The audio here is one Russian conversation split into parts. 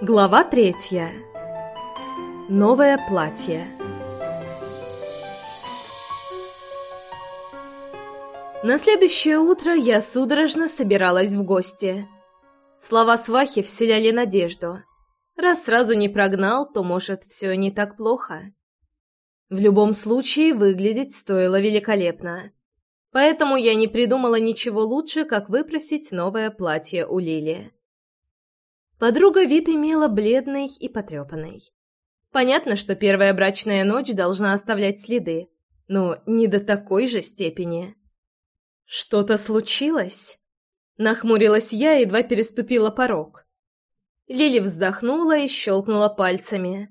Глава третья. Новое платье. На следующее утро я судорожно собиралась в гости. Слова свахи вселяли надежду. Раз сразу не прогнал, то, может, все не так плохо. В любом случае, выглядеть стоило великолепно. Поэтому я не придумала ничего лучше, как выпросить новое платье у Лили. Подруга вид имела бледный и потрепанный. Понятно, что первая брачная ночь должна оставлять следы, но не до такой же степени. «Что-то случилось?» Нахмурилась я, едва переступила порог. Лили вздохнула и щелкнула пальцами.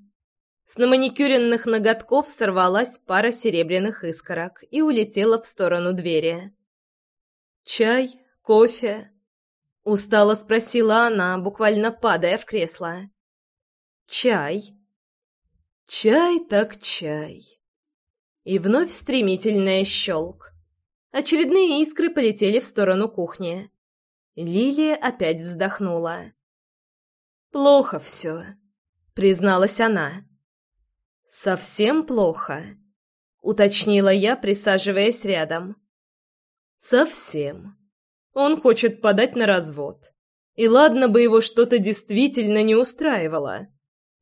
С наманикюренных ноготков сорвалась пара серебряных искорок и улетела в сторону двери. «Чай? Кофе?» Устало спросила она, буквально падая в кресло. «Чай?» «Чай так чай!» И вновь стремительная щелк. Очередные искры полетели в сторону кухни. Лилия опять вздохнула. «Плохо все», — призналась она. «Совсем плохо», — уточнила я, присаживаясь рядом. «Совсем», он хочет подать на развод. И ладно бы его что-то действительно не устраивало.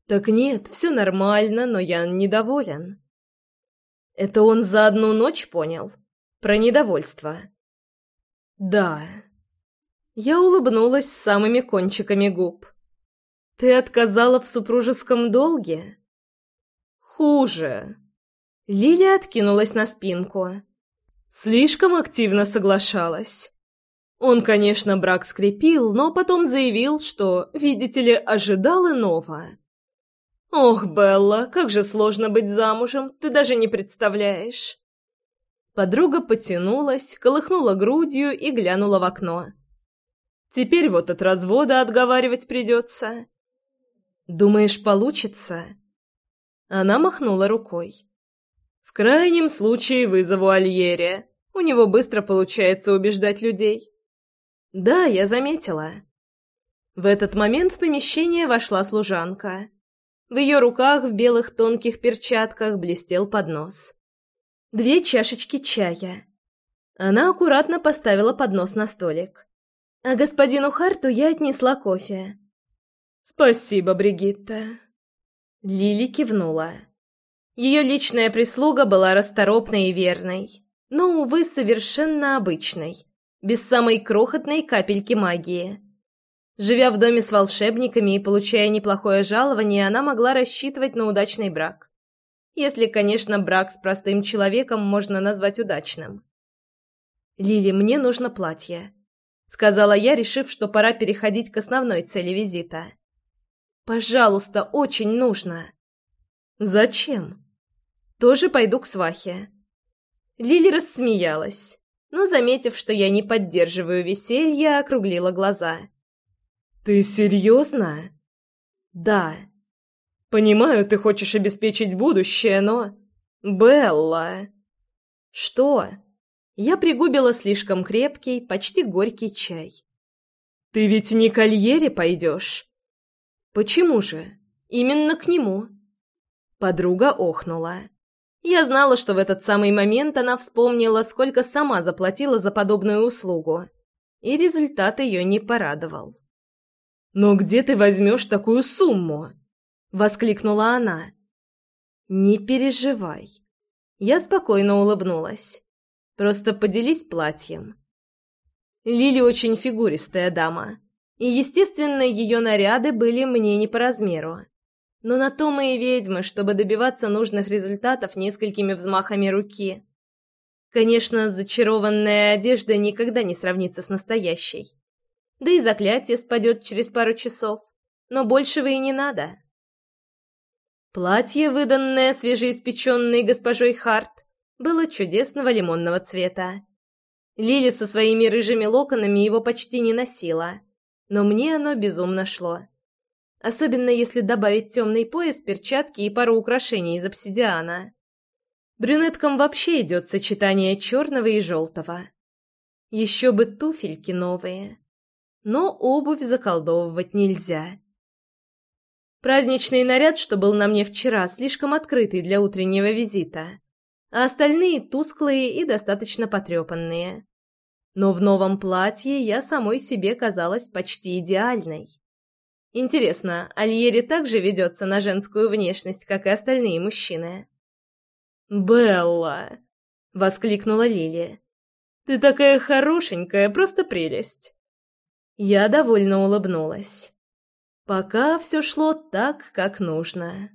Так нет, все нормально, но я недоволен. Это он за одну ночь понял? Про недовольство. Да. Я улыбнулась самыми кончиками губ. Ты отказала в супружеском долге? Хуже. Лилия откинулась на спинку. Слишком активно соглашалась. Он, конечно, брак скрепил, но потом заявил, что, видите ли, ожидал иного. «Ох, Белла, как же сложно быть замужем, ты даже не представляешь!» Подруга потянулась, колыхнула грудью и глянула в окно. «Теперь вот от развода отговаривать придется». «Думаешь, получится?» Она махнула рукой. «В крайнем случае вызову Альере. У него быстро получается убеждать людей». «Да, я заметила». В этот момент в помещение вошла служанка. В ее руках в белых тонких перчатках блестел поднос. Две чашечки чая. Она аккуратно поставила поднос на столик. А господину Харту я отнесла кофе. «Спасибо, Бригитта». Лили кивнула. Ее личная прислуга была расторопной и верной, но, увы, совершенно обычной, без самой крохотной капельки магии. Живя в доме с волшебниками и получая неплохое жалование, она могла рассчитывать на удачный брак. Если, конечно, брак с простым человеком можно назвать удачным. «Лили, мне нужно платье», — сказала я, решив, что пора переходить к основной цели визита. «Пожалуйста, очень нужно». «Зачем?» «Тоже пойду к свахе». Лили рассмеялась но, заметив, что я не поддерживаю веселье, округлила глаза. «Ты серьезно?» «Да». «Понимаю, ты хочешь обеспечить будущее, но...» «Белла!» «Что?» Я пригубила слишком крепкий, почти горький чай. «Ты ведь не к Альере пойдешь?» «Почему же? Именно к нему». Подруга охнула. Я знала, что в этот самый момент она вспомнила, сколько сама заплатила за подобную услугу. И результат ее не порадовал. «Но где ты возьмешь такую сумму?» — воскликнула она. «Не переживай». Я спокойно улыбнулась. «Просто поделись платьем». Лили очень фигуристая дама, и, естественно, ее наряды были мне не по размеру. Но на то мы и ведьмы, чтобы добиваться нужных результатов несколькими взмахами руки. Конечно, зачарованная одежда никогда не сравнится с настоящей. Да и заклятие спадет через пару часов. Но большего и не надо. Платье, выданное свежеиспеченной госпожой Харт, было чудесного лимонного цвета. Лили со своими рыжими локонами его почти не носила, но мне оно безумно шло. Особенно если добавить темный пояс, перчатки и пару украшений из обсидиана. Брюнеткам вообще идет сочетание черного и желтого. Еще бы туфельки новые. Но обувь заколдовывать нельзя. Праздничный наряд, что был на мне вчера, слишком открытый для утреннего визита, а остальные тусклые и достаточно потрепанные. Но в новом платье я самой себе казалась почти идеальной. Интересно, Альери также ведется на женскую внешность, как и остальные мужчины? «Белла!» — воскликнула Лили. «Ты такая хорошенькая, просто прелесть!» Я довольно улыбнулась. Пока все шло так, как нужно.